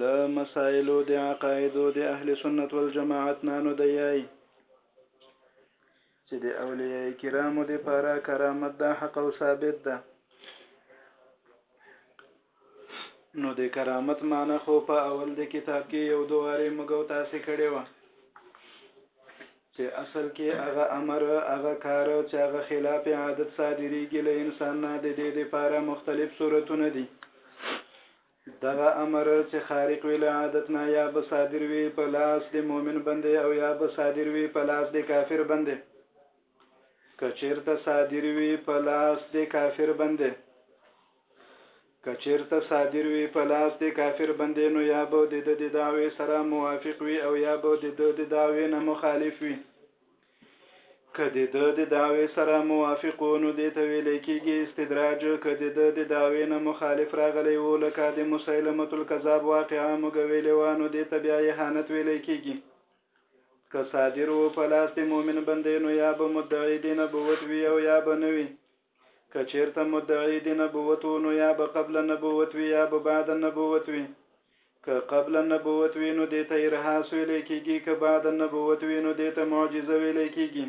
له مسائلو د عقایدو د اهل سنت والجماعت نه نو دی چې د اولیاء کرامو د پاره کرامت دا حق او ثابت ده نو د کرامت معنی خو په اول د کتاب کې یو دواره مګو تاسو کړي و چې اصل کې هغه امر، هغه کار، چې هغه خلاف عادت صادرېږي له انسان نه د دې دپاره مختلف صورتونه دي. دغه امر چې خارق وي له عادت نه یا به صادر وي په لاس د مؤمن بندې او یا به صادر وي په لاس د کافر بندې. که چېرته صادر وي په لاس د کافر بندې که چیرته صادر وي په لاس د کافر بندې نو یا به د د دعوې سره موافق وي او یا به د د دعوې نه مخالف وي که د د د دعوې سره موافق نو دې ته ویل کېږي استدراج که د د د دعوې نه مخالف راغلی و لکه د مسیلمه الکذاب واقعا موږ ویلې وه نو دې ته بیا اهانت ویل کېږي که صادر و په لاس د مؤمن بندې نو یا به مدعي د نبوت وي او یا به نه وي که چېرته مدعي د نبوت و نو یا به قبل النبوت وي یا به بعد النبوت وي. که قبل النبوت وي نو دې ته ارهاص ویلی کېږي، که بعد النبوت وي نو دې ته معجزه ویلی کېږي.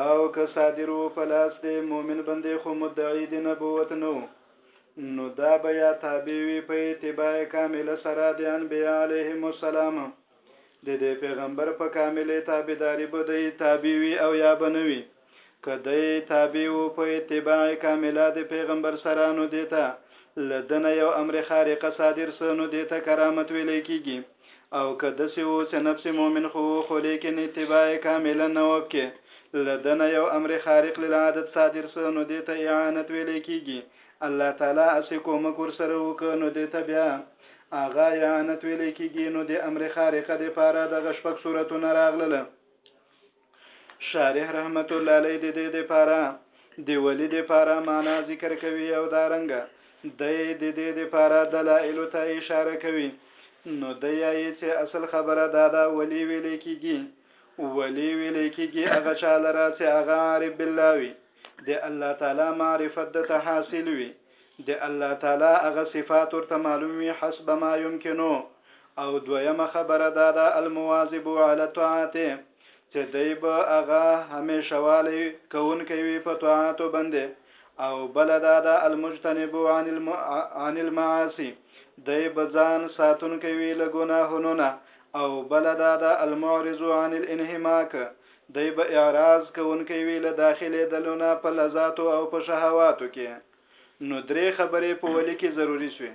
او که صادر و په لاس د مؤمن بندې خو مدعي د نبوت نه و نو دا به یا تابع وي په اتباع کامله سره د انبیاء علیهم السلام، د دې پیغمبر په کاملې تابعداري به دی تابع وي او یا به نه وي که دی تابع و په اتباع کامله د پیغمبر سره نو دیته له دنه یو امر خارقه صادر سه نو دیته کرامت ویلی کیږي او که دسې و چې نفس مؤمن خو و خو لیکن اتباع کامله نه و پکې له دنه یو امر خارق للعادت صادر سه نو دیته اعانت ویلی کیږي الله تعالی اسې کومک ورسره وکه نو دې ته بیا اغا اعانت ویلې کیږي نو دې امر خارقه دې پاره دغه شپږ صورتونه راغلله شارح رحمت الله علیه دې دې دې پاره دی ولی دې پاره معنا ذکر کوي او دارنګ دې دې دې دې پاره دلایل ته اشاره کوي نو د یایې چې اصل خبره دا ده ولی ویلې کیږي ولی ویلې کیږي هغه چا لره چې هغه عارف بالله وي د الله تعالی معرفت د ته حاصل وي د الله تعالی هغه صفات ورته معلوم وي حسب ما يمكنو او دویمه خبره دا ده المواظب على الطاعات چې دی به هغه همیشه والی کوونکی وي په طاعاتو باندې او بل دا ده المجتنب عن, الم... عن المعاصي دی به ځان ساتونکی وي له ګناهونو نه او بل دا ده المعرض عن الانهماک دی به اعراض کوونکی وي له داخلېدلو نه په لذاتو او په شهواتو کې. نو درې خبرې په ولي کې ضروري شوې،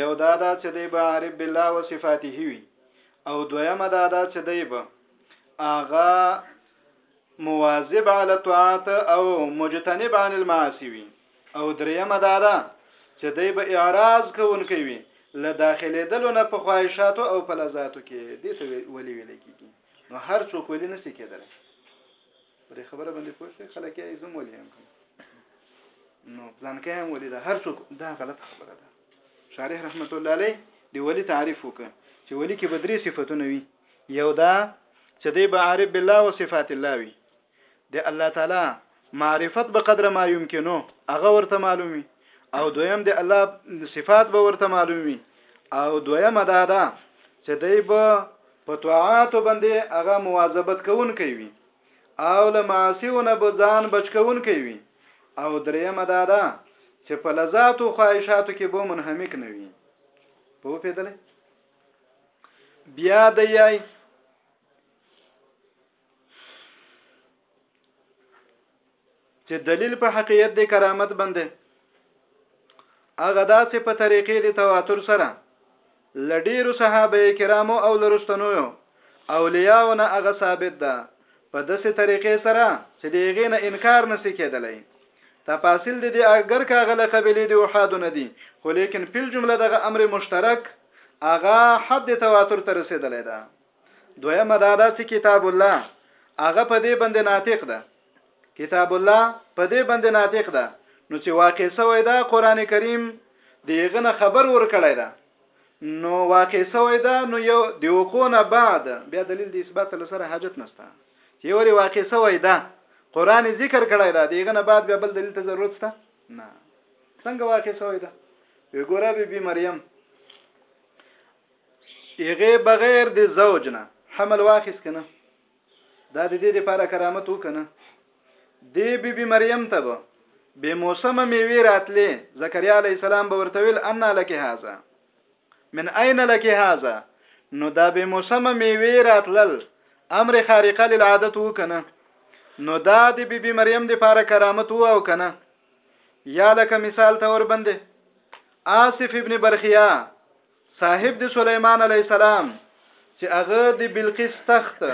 یو دا ده چې دی به عارف بالله و صفاته وي او دویمه دا ده چې دی به هغه مواظب علی الطاعات او مجتنب عن المعاصی وي او دریمه دا ده چې دی به اعراض کوونکی وي له داخلېدلو نه په خواهشاتو او په لذاتو کې دې ته ولي ویل کېږي نو هر څوک ولی نه سي کېدل پرې خبره باندې پوه شئ خلک یې زم ولې هم کوم نو پلانکې هم ولې ده هر څوک دا غلط خبره ده شارح رحمت الله علی دی ولی تعریف وکړه چې ولی کې بدري صفاتونه وي یو دا چې دی به عارف بالله او صفات الله وي د الله تعالی معرفت به قدر ما يمكنو هغه ورته معلوم وي او دویم د الله صفات به ورته معلوم وي او دویم دا ده چې دی به په طاعات باندې هغه مواظبت کوون کوي او له معاصیونه به ځان بچ کوون کوي او دریم دا ده چې په لذات او خواهشاتو کې به منهمک نه وي په وپیدل بیا د یای چې دلیل په حقیقت د کرامت باندې هغه داسې په طریقې د تواتر سره لډیر صحابه کرامو او لرستنو اولیاونه هغه ثابت ده په داسې طریقې سره چې دغه نه انکار نسی کېدلی تفاصیل د دې اگر کاغله قبلې دی او حد نه دي خو لیکن په جمله دغه امر مشترک اغا حد تواتر ته رسیدلی ده دویمه دا ده چې کتاب الله هغه په دې باندې ناطق ده کتاب الله په دې باندې ناطق ده نو چې واقع سوی دا قران کریم دیغه نه خبر ور کړی دا نو واقع سوی دا نو یو دی وقونه بعد بیا دلیل د اثبات لپاره حاجت نشته چې وری واقع سوی دا قران ذکر کړی دا دیغه نه بعد بیا بل دلیل ته ضرورت شته نه څنګه واقع سوی دا وی ګوره بی بی مریم هغه بغیر د زوج نه حمل واخیس کنه دا د دې لپاره کرامت وکنه دی بی بی مریم ته به به موسمه میوه راتلې زکریا علی السلام به ورته ویل ان لک هاذا من اين لک هاذا نو دا به موسمه میوه راتلل امر خارقه للعادت وکنه نو دا د بی بی مریم د لپاره کرامت وو او کنه یا لکه مثال تور بنده آصف ابن برخیا صاحب د سليمان عليه السلام چې هغه د بلقیس تخت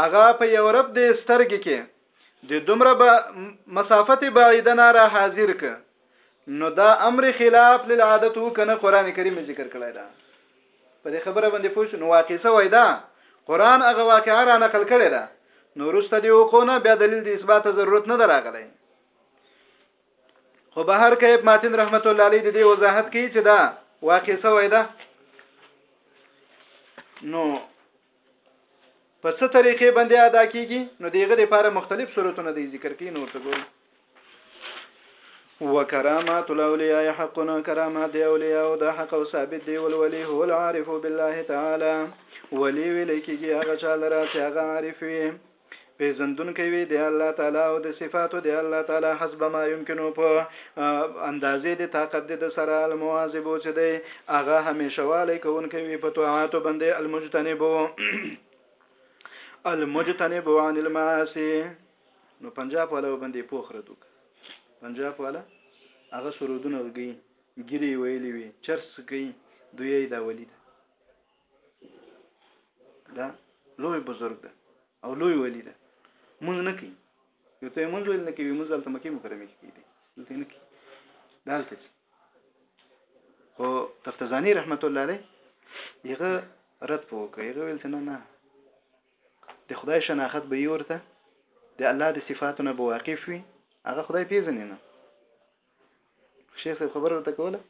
هغه په یورپ د سترګې کې د دومره با مسافت بعیده نه را حاضر ک نو دا امر خلاف للعادت وکنه قران کریم ذکر کړی دا په دې خبره باندې پوښ نو واقع څه وای دا قران هغه واقعا را نقل کړی دا نو رسته دی وکونه بیا دلیل د اثبات ضرورت نه دراغلی خو به هر کیف ماتن رحمت الله علیه د دې وضاحت کوي چې دا واقع سوی ده نو په څه طریقې باندې ادا کیږي نو دیغه لپاره مختلف صورتونه دی ذکر کین او تګو وکرامات الاولیاء حقنا کرامات دی اولیاء او د حق او ثابت دی ول ولی هو العارف بالله تعالی ولی ویل کیږي هغه چا لره چې هغه عارف وي پیژندونکی وي د الله تعالی او د صفاتو د الله تعالی حسب ما يمكنو په اندازې د طاقت د سره المواظب چې دی هغه همیشه والی کوونکی وي په طاعت باندې المجتنب المجتنب عن المعاصي نو پنجاب والا باندې پوخره دوک پنجاب والا هغه سرودونه ورګي ګيري ویلي وي چرس کوي دوی دا ولید دا لوی بزرګ ده او لوی ولی ده مونږ نه کوي یو ته مونږ ویل نه کوي مونږ دلته مکه مکرمه کې دي دلته نه کوي دالته چې او تفتزانی رحمت الله علیه یغه رد په وکړ یغه ویل چې نه نه د خدای شناخت به یې ورته د الله د صفاتو نه به واقف وي هغه خدای پیژنې نه شیخ صاحب خبره ورته کوله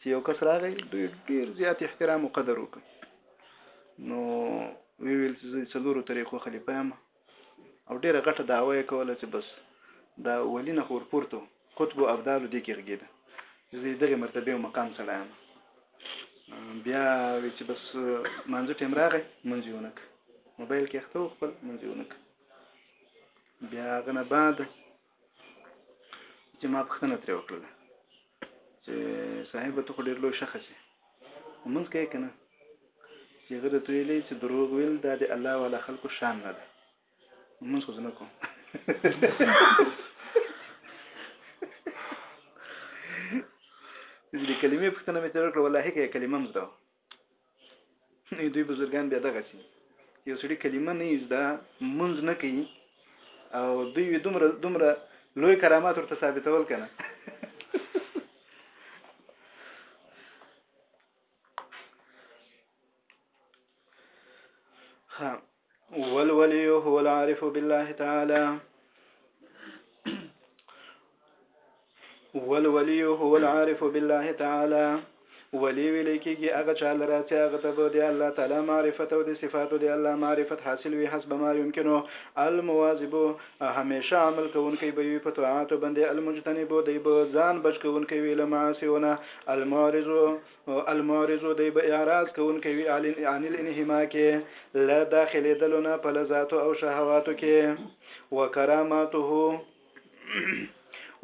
چې یو کس راغی دوی ډیر زیات احترام او قدر وکړ نو وی ویل چې زه څلورو طریقو خلیفه یم او ډیره غټه دعوه یې کوله چې بس دا ولینه خور پورته قطب او ابدال دې کې غږیده زه دغه مرتبه او مقام سره یم بیا وی چې بس مانځ ټیم راغی منځونک موبایل کې اخته خپل منځونک بیا غنه بعد چې ما پښتنه ترې وکړل چې صاحب ته خو ډېر لوی شخص یې مونږ کې کنه چې غره ته ویلې چې دروغ ویل دا د الله والا خلکو شان نه ده مونږ خو نه کوم دې کلمې پښتنه مې ترې وکړه والله هیڅ کلمه مزده دوی بزرګان بیا دغه سي یو سړي کلمه نه یزدا منځ نه کوي او دوی وی دومره دومره لوی کرامات ورته ثابتول کنه ها والولي هو العارف بالله تعالى والولي هو العارف بالله تعالى ولی ویل کېږي هغه چا لره چې هغه ته به د الله تعالی معرفت او د صفاتو د الله معرفت حاصل وي حسب ما يمكنو المواظب همیشه عمل کوونکی به وي په طاعات باندې المجتنب دی به ځان بچ کوونکی وي له معاصیونه المعرض او المعرض دی به اعراض کوونکی وي عن الانهماک له داخلېدلو نه په لذاتو او شهواتو کې وکراماته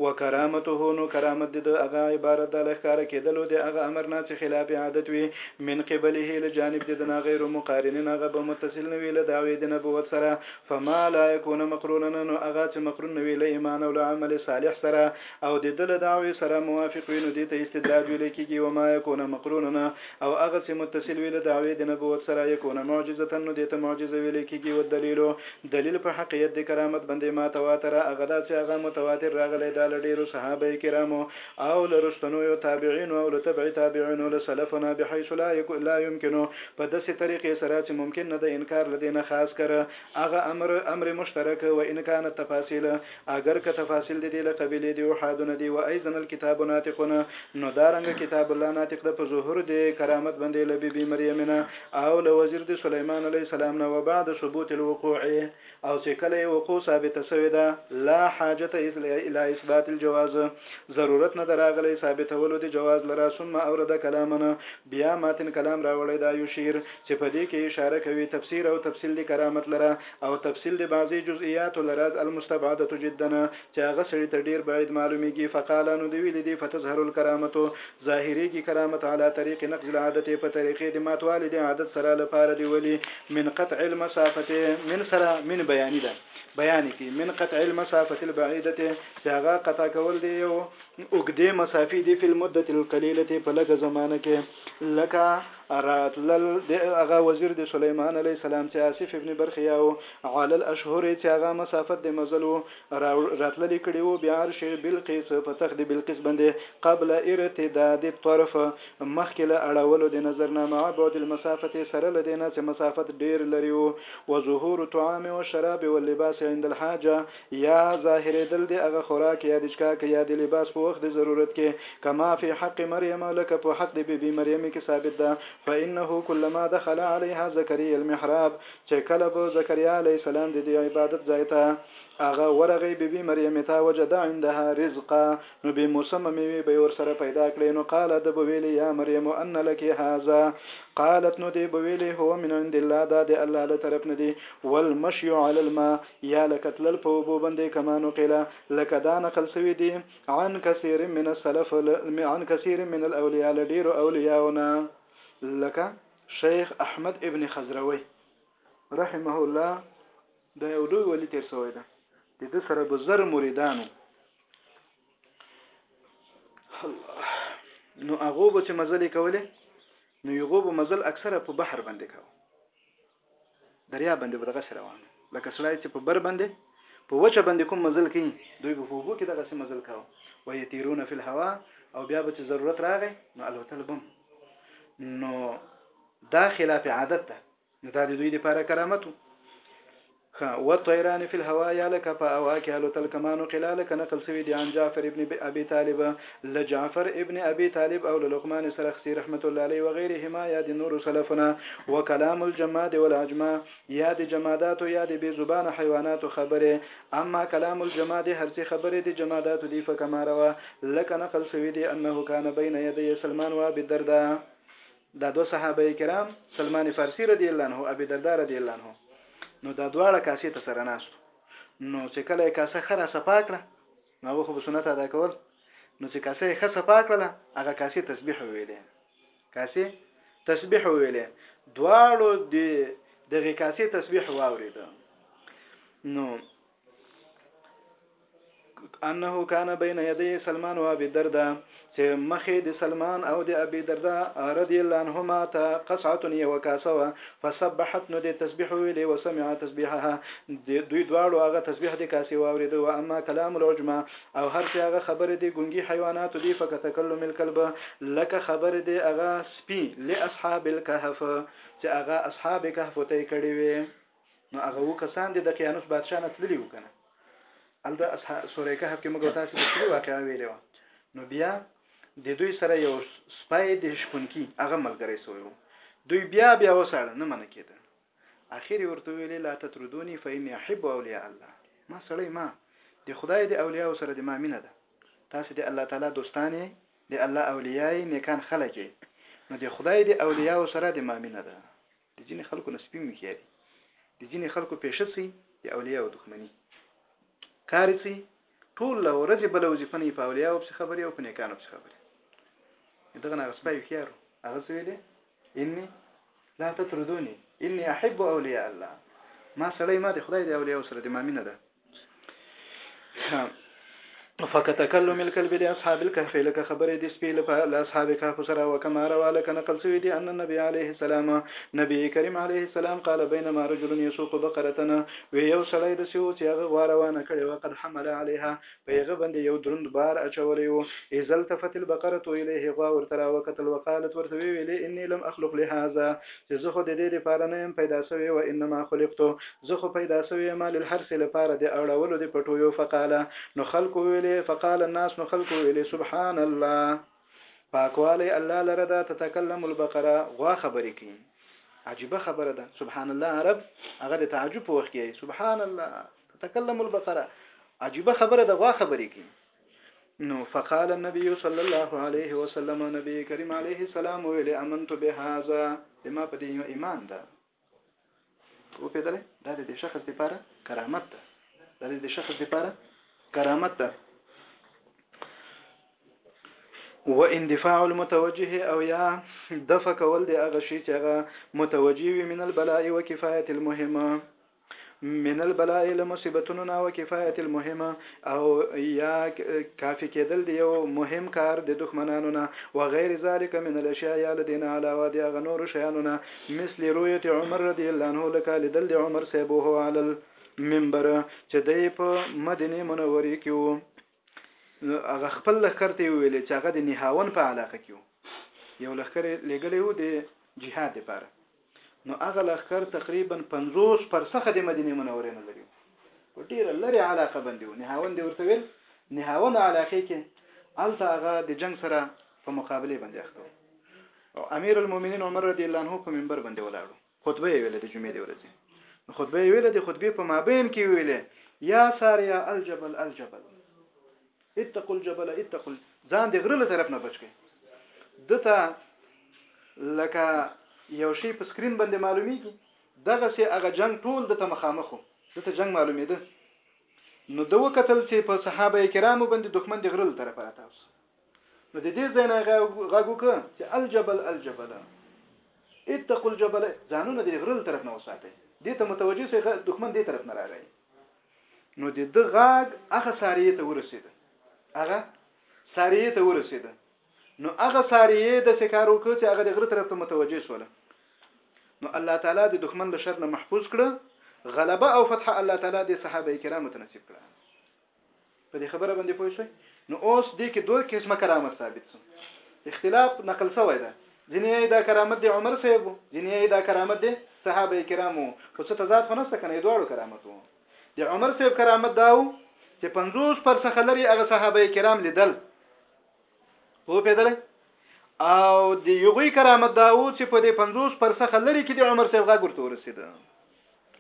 وکرامته نو کرامت د هغه عبارت د لخر کېدلو د هغه امر نه چې خلاف عادت وي من قبله له جانب د نه غیر مقارنین هغه به متصل نه وي له دعوی د نبوت سره فما لا يكون مقرونا نو هغه چې مقرون نه وي له ایمان او له عمل صالح سره او د ده له دعوې سره موافق وي نو دې ته استدراج ویل کېږي، وما یکون مقروناً، او هغه څه متصل وي له دعوې د نبوت سره یکون معجزة نو دې ته معجزه ویل کېږي، والدلیل، دلیل په حقیت د کرامت باندې ما تواتر هغه ده چې هغه متواتر راغلی ده له ډېرو صحابه کرامو او له رستنویو تابعینو او له تبع تابعینو له سلفو نه بحیث لا یمکن په داسې طریقې سره چې ممکن نه ده انکار له دې نه خاص کر هغه امر امر مشترک و ان کان التفاصیل اګر که تفاصیل د دې له قبیلې دي احادونه دي و ایضا الکتاب ناطقون نو دا رنګه کتاب الله ناطق ده په ظهور د کرامت باندې له بی بی مریم نه او له وزیر د سلیمان علیه السلام نه و بعد ثبوت الوقوع او چې کله یې وقوع ثابته سوې ده لا حاجت الی اثبات الجواز ضرورت نه ده راغلی ثابتولو د جواز لره ثم اورد کلامنا بيا ماتن کلام راوړی دا يو شعر چې په دې کې اشاره کوي تفسير او تفصيل دې کرامت لره او تفصيل دې بعضې جزئياتو لراز المستبعدة جدا چې هغه سړي ته ډير بعيد معلوميږي فقال نو دې ويلي دي فتظهر الکرامة ظاهريږي کرامت علي طريق نقض العادة په طريقې د ماتوالي د عادت سره لپاره دې ولي من قطع المسافة من سره من بياني ده بيان کې من قطع المسافة البعيدة چې هغه قطع کول دې يو اوږدې مسافې دي فی المدة القلیلة په لږه زمانه کې لکه راتلل د هغه وزیر د سلیمان علیه السلام چې آصف ابن برخیا او علی الاشهر چې هغه مسافت د مزل و راتللی کړي وو بیا عرش بلقیس په تخت د بلقیس باندې قبل ارتداد الطرف مخکې له اړولو د نظر نه مع بعد المسافت سره له دې نه چې مسافت ډیر لري وو و ظهور طعام و شراب و لباس عند الحاجه يا ظاهرېدل د هغه خوراک يا دچکاک يا د لباس په وخت د ضرورت کې کما فی حق مريم لکه په حق د بي بي مريم کې ثابت ده فانه کلما دخل عليها زکريا المحراب چې کله به زکريا عليه السلام د دې عبادت ځای ته هغه ورغی بي بي مريم ته وجد عندها رزقا نو بې موسمه مېوې به ورسره پیدا کړې نو قال د بویلې یا مريم ان لك هذا قالت نو دې بویلې هو من عند الله دا د الله له طرف نه دی والمشي على الماء یا لکه تلل په اوبو بندې کما نقل لکه دا نقل سوي دي عن کثیر من السلف عن کثیر من الاولیاء له ډیرو اولیاو نه لکه شیخ احمد ابن خزروی رحمه الله دا یو لوی ولی تیر سوی ده د د سره به زر مریدانو نو هغه به چې مزلې کولې نو یغو به مزل اکثره په بحر باندې کاوه دریا باندې بدغه سره روان لکه سړی چې په بر باندې په وچه باندې کوم مزل کوي دوی په فوبو کې دغه سي مزل کاو و یتیرون فی الهوا او بیا به چې ضرورت راغی نو الوتل بم نو دا خلاف عادت ده نو دا د دوی لپاره کرامت وو خا والطيران في الهواء يا لك فاواك الوتل كما نقل لك نقل سوي دي عن جعفر ابن ابي طالب له جعفر ابن ابی طالب او له لقمان سرخسی رحمة الله علیه وغیرهما یا د نورو سلفو نه وکلام الجماد والعجماء یا د جماداتو یا د بی زبانه حیواناتو خبرې اما کلام الجماد هرڅه خبرې د جماداتو دي فکما روی لکه نقل شوي دي انه کان بین یدی سلمان و ابی الدرداء دا دوه صحابه کرام سلمان فارسی رضی الله عنه ابي دردا رضی الله عنه نو دا دواړه کاسې ته سره ناستو نو چې کله کاسه خره صفا کړه هغه خو به سنت ادا کول نو چې کاسه یې خصه پاک کړله هغه کاسه تسبیح ویلې کاسه تسبیح ویلې دواړو د دغه کاسه تسبیح واورید نو انه کان بین یدی سلمان و ابي دردا چې مخې د سلمان او د ابي درداء رضي الله عنهما ته قصعة يوه کاسه وه فسبحت نو دې تسبيح وويلې وسمع تسبيحها دوی دواړو هغه تسبيح د کاسې واورېده واما کلام العجمه او هر چې هغه خبرې د ګونګي حيواناتو دي فکتکلم الكلب لکه خبرې د هغه سپي لاصحاب الکهف چې هغه اصحاب کهف ته يې کړې وې. نو هغه و کسان دي د قیانوس بادشاه نه تللی و کنه ال د سورې کهف کې موږ تاسو ته څه واقعا ویلې و نو بیا د دوی سره یو سپای د شپونکی هغه ملګری سوی و دوی بیا بیا وساړه نه منه کېده اخر ورته ویلې لا تتردونی فإني أحب أولياء الله ما سړی ما د خدای د اولیاء سره د ما مینه ده تاسو د الله تعالی دوستانه د الله اولیاء نیکان خلک نو د خدای د اولیاء سره د ما مینه ده د ځینې خلکو نه سپین مخیا دي د ځینې خلکو پیشه سي د اولیاء او دښمنی کاری سي ټول له ورځې بل وظیفه نه په اولیاء او په خبرې او په نیکانو په خبرې دغه نه غسپای خيارو هغه څه ویلې اني لا تطردوني اني احب اولیاء الله ما سړی ما د خدای د اولیاء سره د مامینه ده فقط تکلم الكلب لاصحاب الكهف لك خبر دي سپي لاصحاب الكهف سرا وكما روى لك نقل سوي دي ان النبي عليه السلام نبي كريم عليه السلام قال بينما رجل يسوق بقرتنا وي يو سړی د سيو چې هغه غوا روانه کړې و قد حمل عليها په هغه باندې یو دروند بار اچولی و اذا التفت البقره اليه غوا ورته راوکتل وقالت ورته ویلې اني لم اخلق لهذا چې زه خو د دې لپاره نه یم پیدا شوی و انما خلقت زه خو پیدا شوی یم للحرث لپاره د اړولو د پټیو فقال نو خلکو ویلې فقال الناس نو خلکو ویلې سبحان الله پاکوالی الله لره ده تتکلم البقره غوا خبرې کوي عجیبه خبره ده سبحان الله عرب هغه د تعجب په وخت کې سبحان الله تتکلم البقره عجیبه خبره ده غوا خبرې کوي نو فقال النبي صلى الله عليه وسلم نبي کریم علیه السلام ویل امنت بهذا زما په دې ایمان ده او په دې دا د شخص لپاره کرامت ده دا د شخص لپاره کرامت ده و اندفاع المتوجه او یا دفع کول د هغه شی چې هغه متوجه وي من البلاء و کفایت المهمه من البلاء له مصیبتونو نه او کفایت المهم او یا کافی کېدل د یو مهم کار د دښمنانو نه و غیر ذلک من الاشیاء یا له دې نه علاوه د هغه نورو شیانو نه مثل رویت عمر رضی الله عنه لکه لیدل د عمر صاحب وهو علی المنبر چې دی په مدینې منورې کې و. نو هغه خپل لښکر ته وویل چې هغه د نهاون په علاقه کې وو یو لښکر لګلې وو د جهاد لپاره نو هغه لښکر تقریبا 50 پرسخه د مدینه منورې نه لري په ډیره لري علاقه باندې وو نهاون دی ورته ویل نهاون علاقه کې الته هغه د جنگ سره په مقابله باندې اخته او امیر المؤمنین عمر رضی الله عنه په منبر باندې ولاړو خطبه یې ویله د جمعې د ورځې نو خطبه یې ویله د خطبې په مابین کې ویله یا ساریا الجبل الجبل اتقوا الجبل اتقوا ځان د غره له طرف نه بچ کړئ دته لکه یو شی په سکرین باندې معلومیږي دغه سي هغه جنگ ټول د تمخامخو د ته جنگ معلومېده نو دوه قتل سي په صحابه کرامو باندې دښمن د غرل طرف راته اوس نو د دې ځای نه غږ وکړه چې الجبل الجبل اتقوا الجبل ځانونه د غرل طرف نه وساتئ دې ته متوجه سي دښمن دې طرف نه راغی نو د د غاګ هغه ساریه ته ورسید هغه ساریه ته ورسید نو هغه ساریه د سکارو کو چې هغه د غره طرف ته متوجه شول نو الله تعالی د دښمن له شر نه محفوظ کړ غلبه او فتح الله تعالی د صحابه کرامو ته نصیب کړه په دې خبره باندې پوه شوي نو اوس دې کې دوه قسمه کرامت ثابت سو اختلاف نقل سوی ده ځینې دا کرامت دی عمر صاحب ځینې دا کرامت دی صحابه کرامو خو څه تضاد خو نشته کنه دواړو کرامت وو د عمر صاحب کرامت دا و چې 50 پر څخه لري هغه صحابه کرام لیدل وو پیدل او د یوغي کرامت دا و چې په دې 50 پر څخه لري کې د عمر صاحب غږ ورته ورسید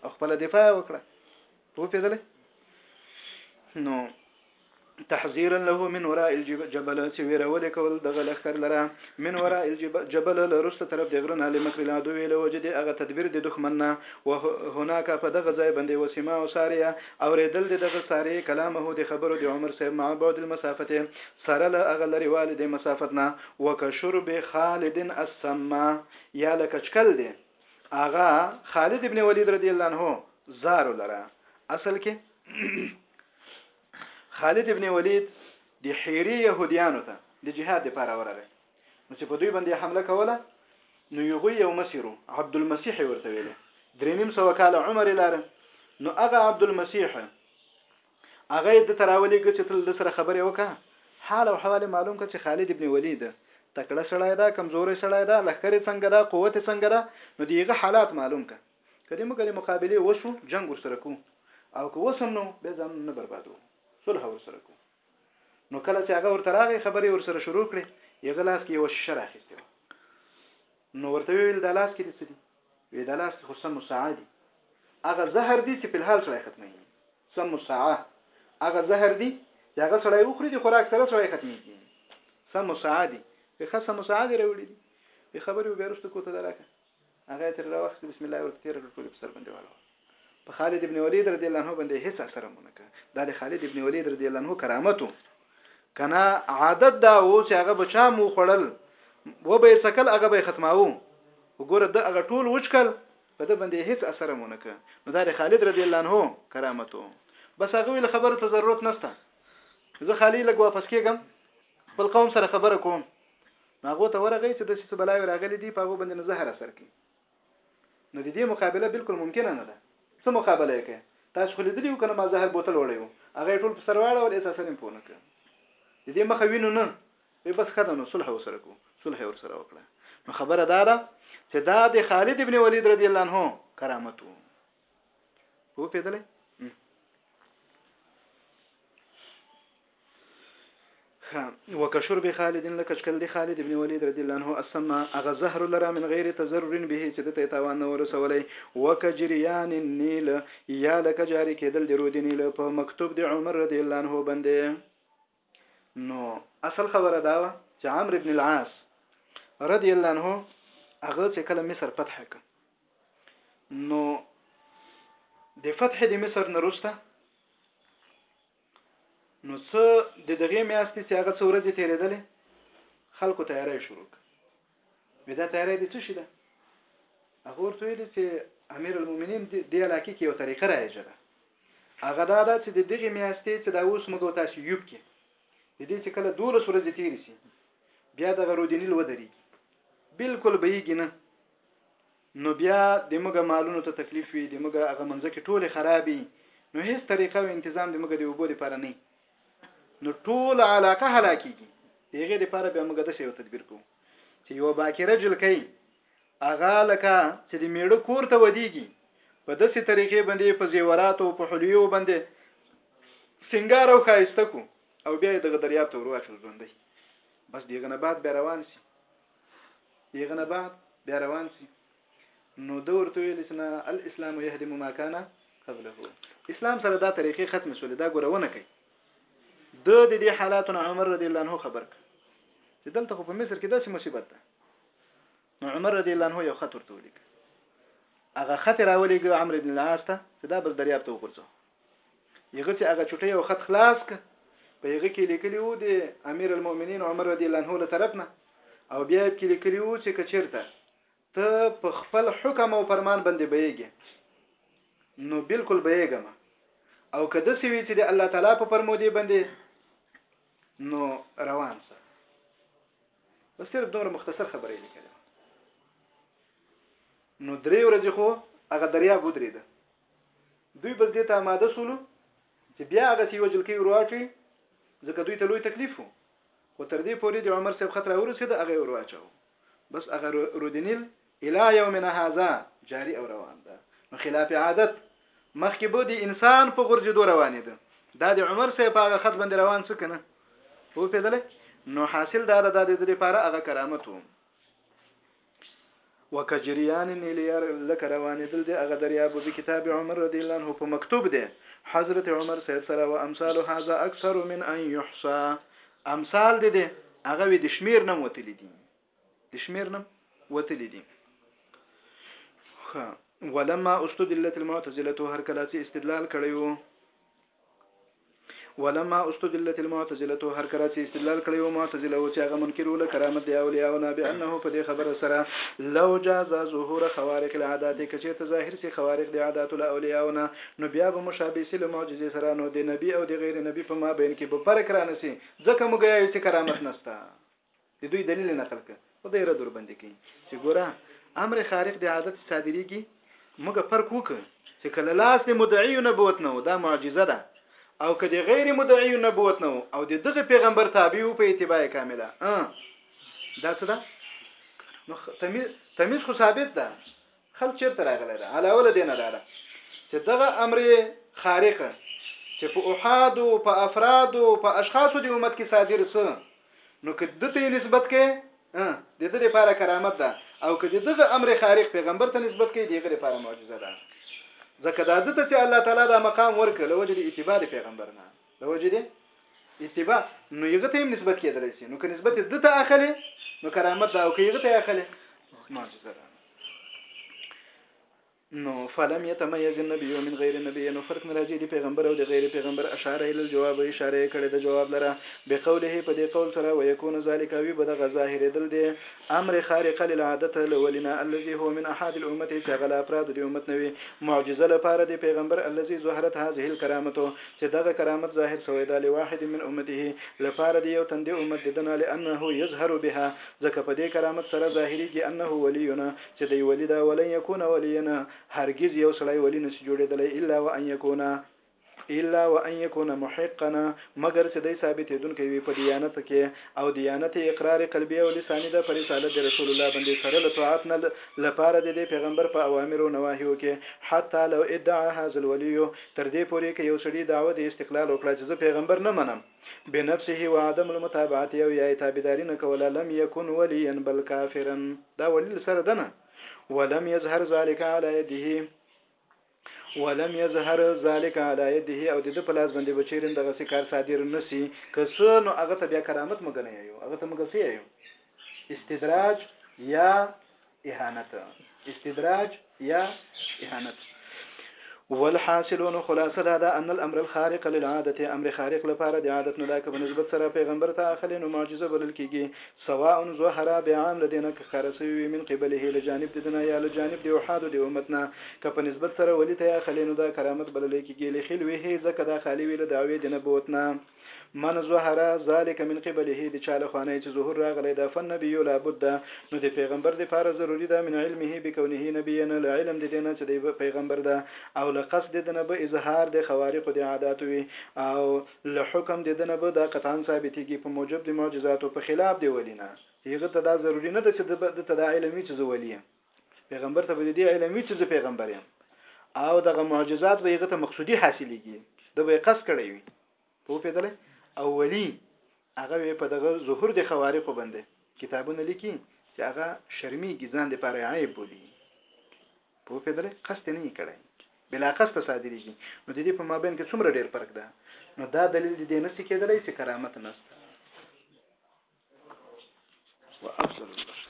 او خپل دفاع وکړه په پیدل نو تحذيرا له من وراء الجبل چې ویرول کول د غلخر لره من وراء الجبل لرست طرف د غرنا لمکر العدو ویل وجد هغه تدبیر د دښمن نه وهناک په دغه ځای باندې وسما او ساریا اوریدل د دغه ساری کلامه د خبرو د عمر صاحب مع بعد المسافه سره له هغه لري والد مسافت نه وکشرب خالد السما یا لکچکل دی هغه خالد ابن ولید رضی الله عنه زار لره اصل کې خالد ابن ولید د حیری يهوديانو ته د جهاد لپاره ورغی نو چې په دوی باندې حمله کوله نو یو یو مسیرو عبد المسیح ورته ویل درې نیم سو کال عمر لاره نو هغه عبد المسیح هغه یې ده ته راولیږه چې ته له ده سره خبرې وکه، حال او احوال یې معلوم که چې خالد ابن ولید تکړه سړی ده، کمزوری سړی ده، لښکر یې څنګه ده، قوت یې څنګه ده، نو د هغه حالات معلوم که، که د موږ له مقابلې وس وو جنګ ورسره کوو او که وس هم نه وو بیا ځانونه نه بربادوو صلح ورسره کوو. نو کله چې هغه ورته راغی خبرې یې ورسره شروع کړې، هغه لاس کې یوه شیشه راخیستې وه، نو ورته ویې ویل دا لاس کې دې څه دي؟ وي دا لاس خو سم الساعه دي هغه زهر دي چې په الحال سره ختمي سم الساعه هغه زهر دي چې هغه سړی وخوري د خوراک سره سړی ختميږي سم الساعه دي په خاصه الساعه دي راوړي دي په خبرې وبیا رسته کوته دراکه هغه تر راوخت بسم الله ورته تیر ټول په سر باندې والو په خالد ابن ولید رضی الله عنه باندې هیڅ اثر هم نه کړ دا د خالد ابن ولید رضی الله عنه کرامت کنا عادت دا و چې هغه بچا مو خړل و به سکل هغه به ختماو وګوره د هغه ټول وچکل په د باندې هیڅ اثر هم نه کړ نو دا د خالد رضی الله عنه کرامت بس هغه ویل خبره ته ضرورت نشته زه خالی لګ واپس کېږم خپل قوم سره خبره کوم هغه ته ورغی چې د څه بلای راغلی دی په هغه باندې زهر اثر کوي نو د دې مقابله بلکل ممکنه نه ده. څه مقابله یې کوې؟ تاسو خو لیدلي وو کنه ما زهر بوتل وړی وو، هغه یې ټول په سر واړول هېڅ اثر یې هم په ونه کړ. د دې مخه وینو نه. وایي بس ښه ده نو صلح ورسره کوو. صلح یې ورسره وکړه. نو خبره دا ده چې دا د خالد ابن ولید رضی الله عنه کرامت وو. پوه پیدلې وکشر به خالد لکه شکل دی خالد ابن ولید رضی الله عنه اسما اغه زهر لرا من غیر تزرر به چې د ته تاوان نه ورسولې وکجریان النیل یا لکه جاری کېدل د رود نیل په مکتوب د عمر رضی الله عنه باندې نو اصل خبره دا وه چې عمرو ابن العاص رضی الله عنه هغه چې کله مصر فتح ک نو د فتح د مصر نه وروسته نو څه د دغه میاشتې چې هغه څو ورځې تیرېدلې خلکو تیاری شروع وی دا تیاره دې څه شي ده هغه ورته ویل چې امیر المؤمنین د علاقې کې یو طریقه رایجه ده هغه دا ده چې د دغه میاشتې چې دا اوس موږ تاسو یوب کې د دې چې کله 12 ورځې تیر شي بیا د غرودینیل ودرېږي بالکل به یې نه نو بیا د موږ مالونو ته تکلیف وي د موږ هغه منځکه ټوله خرابي نو هیڅ طریقه او تنظیم د موږ د وبو لپاره نه نو ټول علاقه هلاکیږي دغه لپاره به موږ د یو تدبیر کوو چې یو باکره جلکې اغا لکه چې د میړه کور ته ودیږي په داسې طریقې باندې په زیورات او په حلیو باندې سنگار او خایسته کو او بیا دغه دریاب ته ورواچو ژوندې بس دغه نه بعد به روان شي د هغه نه بعد بیا روان شي نو ده ورته ویل چې نه الاسلام يهدم ما كان قبله اسلام سره دا طریقې ختم شول دا ګورونه کوي د د دې حالاتونو عمر رضی الله عنه خبر ک چې دلته خو په مصر کې داسې مصیبت ده نو عمر رضی الله عنه یو خط ورته ولیک هغه خط راولېږه عمرو بن العاص ته چې دا بس دریاب ته وغورځو یغه چې هغه چټي او خط خلاص ک په یغه کې لیکلی وو د امیر المؤمنین عمر رضی الله عنه له طرف نه او بیا یې کې لیکلی وو چې کچیرته ته په خپل حکم او فرمان باندې بهږي نو بالکل بهږم او کده سوي چې د الله تعالی په فرمودي باندې نو روان سه بس صرف دومره مختصر خبرې لیکل نو درې ورځې خو هغه دریا بودري ده دوی بس دې ته اماده شولو چې بیا هغسې یوه جلکۍ ورواچوي، ځکه دوی ته لوی تکلیف و، خو تر دې پورې د عمر صاحب خط راورسېده، هغه یې ورواچاوه، بس هغه رودنیل الی یومنا هذا جاري او روان ده، نو خلاف عادت، مخکې به د انسان په غورځېدو روانېده، دا د عمر صاحب په هغه خط باندې روان څه کنه، وپېدلې، نو حاصل دا ده، دا د ده لپاره هغه کرامت و. وکجریان نیلیار لکه روانیدل دی هغه دریاب بکتاب عمر رضی الله عنه په مکتوب دی حضرت عمر صاحب سره و امثال هذا اکثر من ان يحصى امثال دی دی هغه وی د شمیر نم وتلی دی د شمیر نم وتلی دی خا ولما استدلت المعتزله هر کله چې استدلال کړیو ولما استدلت المعتزله هر کله چې استدلال کړی و معتزله او چې هغه منکر ول کرامت دی اولیاء او نابع انه په دې خبره سره لو جاز ظهور خوارق العادات کچیر ته ظاهر سي خوارق دی عادات الاولیاء نه نو بیا به مشابه سي له معجزې سره نو د نبی او د غیر نبی په مابین کې به فرق رانه سي ځکه موږ یې چې کرامت نسته د دوی دلیل نقل که خو دی رد ورباندې کوي چې ګوره امر خارق د عادت چې صادریږي موږ فرق وکړو چې کله لاس د مدعی نبوت نه دا معجزه ده او که د غیر مدعی نبوت نه او د دغه پیغمبر تابع وو په اتباع کامله دا څه ده نو تمیز تمیز خو ثابت ده خلق چیرته راغلی ده علاوه له دې نه دا ده چې دغه امر خارق چې په احاد او په افراد او په اشخاصو د امت کې صادر سو نو که د ته نسبت کې د دې لپاره کرامت ده او که دغه امر خارق پیغمبر ته نسبت کې دغه لپاره معجزه ده ځکه دا د ته چې الله تعالی دا مقام ورکړ لوجه د اتباع پیغمبر نه د وجې دې اتباع نو یغه ته هم نسبت کېدلی سي نو که نسبت یې دته اخلي نو کرامت دا او که یغه ته اخلي معجزه ده نو فلم يتميز النبي من غير النبي نو فرق ناراضي دي پیغمبر او د غیر پیغمبر اشاره ال جواب اشاره کړي د جواب لره به قوله په دې قول سره ويكون ذلك وي بده ظاهر دل دي امر خارق للعاده ته له ولي نه الذي هو من احاد الامته چې هغه له افرادو د امت نه وي معجزه لپاره د پيغمبر الذي ظهرت هذه الکرامته چې دغه کرامت ظاهر شوی ده لواحد من امته لپاره د يو تن د امت د ده نه لانه يظهر بها ځکه په دې کرامت سره ظاهريږي انه ولي چې دی ولي ده ولن يكون وليا هرګز يو سړی ولي نشي جوړېدلی الا وان يكون الا وان يكون محقا مګر چې دی ثابتېدونکی وي په دیانت کې او دیانت یې اقرار قلبي او لساني ده په رسالت د رسول الله باندې سره له طاعت نه لپاره د دې پیغمبر په اوامرو نواهیو کې حتی لو ادعا هذا الولي تر دې پورې که یو سړي دعوه د استقلال وکړه چې زه پیغمبر نه منم بنفسه وعدم المتابعه او یا یې تابعداري نه کوله لم يكن وليا بل کافرا دا ولي سره ده نه ولم يظهر ذلك على يده ولم يظهر ذلک علی يده او د ده په لاس باندې به چېرې هم دغسې کار صادر نه شي که څه نو هغه ته بیا کرامت موږ نه یایو هغه ته موږ څه یایو استدراج یا اهانت استدراج یا اهانت والحاصل نو خلاصه دا ده ان الامر الخارق للعاده امر خارق لپاره د عادت نه دا که په نسبت سره پیغمبر ته اخلي نو معجزه بلل کیږي سواء ظهر بعام له دې نه که ښکاره شوی وي من قبله له جانب د ده نه یا له جانب د احادو د امت نه که په نسبت سره ولي ته یا خلې نو دا کرامت بللی کېږي لخلوه ځکه دا خالي وي له دعوې د نبوت نه من ظهر ذلک من قبله د چا له خوا نه چې ظهور راغلی ده فالنبي لا بد نو د پیغمبر د پاره ضروري ده من علمه بکونه نبيا له علم د دې نه چې دی پیغمبر ده او له قصد د نه به اظهار د خوارق د عاداتو وي او له حکم د ده نه به دا قطعاً ثابتېږي، په موجب د معجزاتو، په خلاف د ولي نه. هغه ته دا ضروري نه ده چې ده به ده ته دا علم وي چې زه ولي یم، پیغمبر ته به د دې علم وي چې زه پیغمبر یم او دغه معجزات به هغه ته مقصودي حاصلېږي، ده به یې قصد کړی وي. پوهېدلی؟ او ولي هغه وې په دغه ظهور د خوارقو بندې کتابونه لیکي چې هغه شرمیږي ځان د پاره عیب بولي په پیدل قصد نه کړي بلا قصد صادریږي نو د دې په مابین کې څومره ډیر فرق ده نو دا دلیل د دې نسی کېدلای چې کرامت نشته وافضل البشر